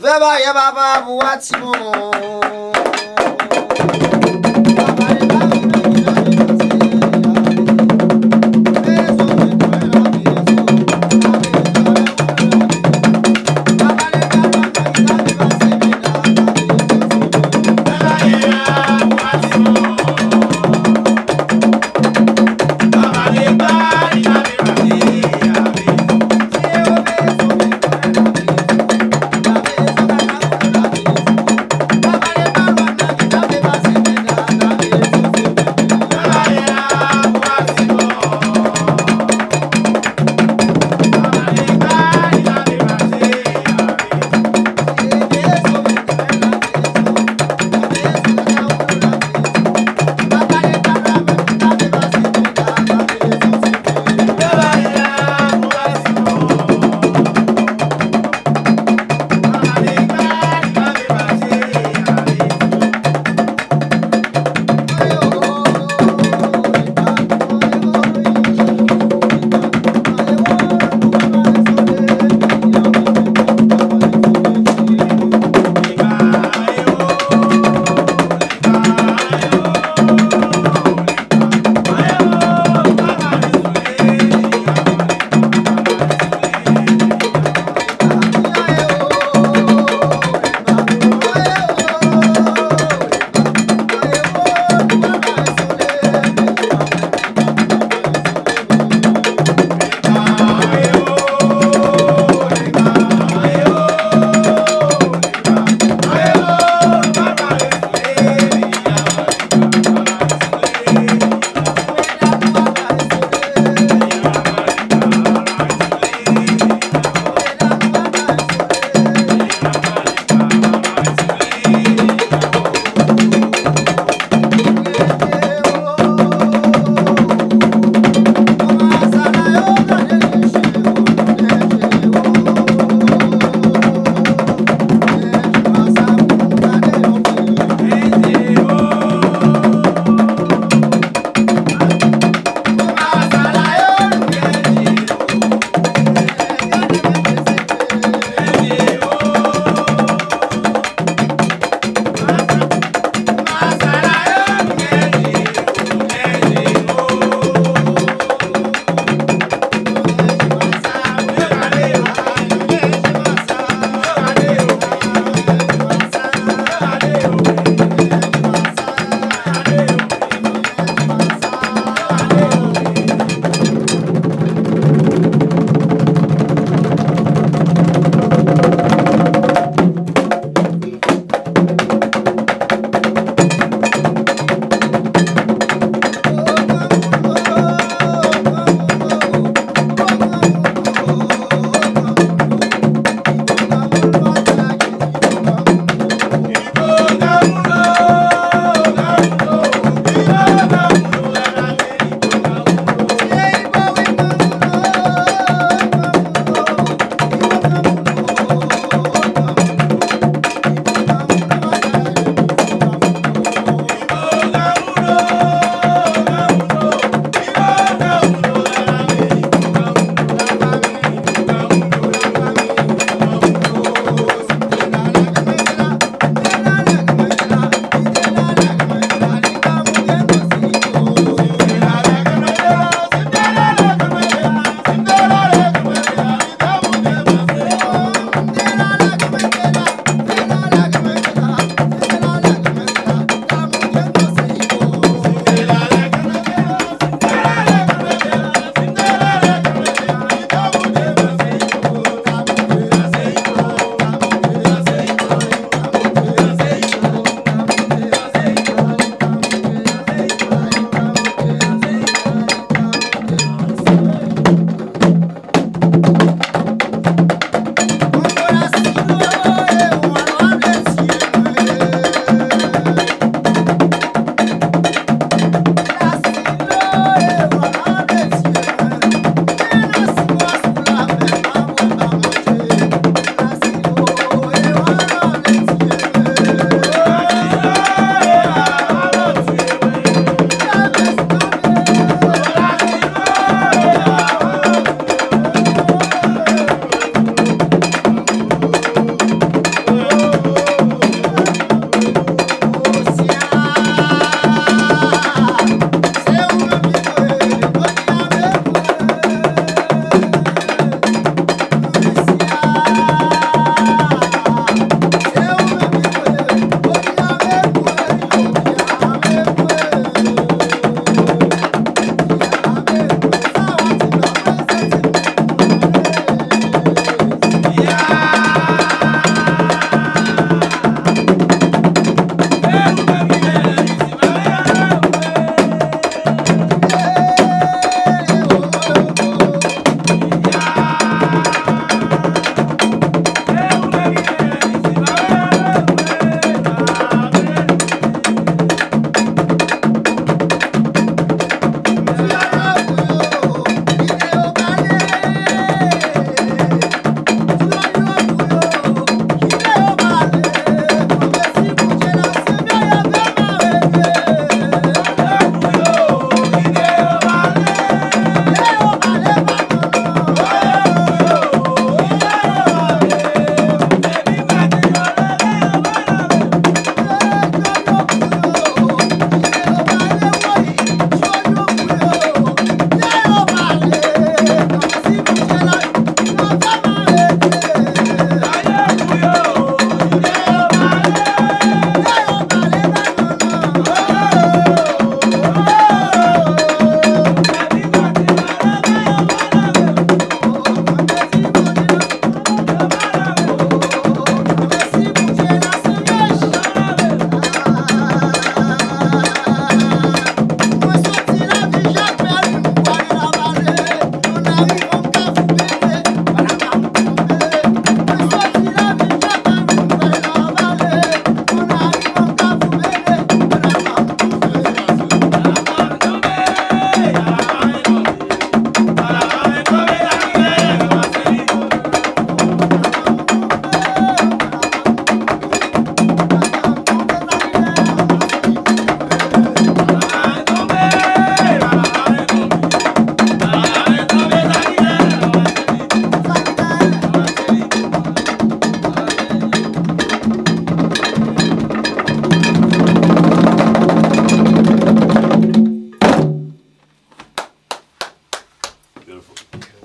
Veba ye baba buwati mo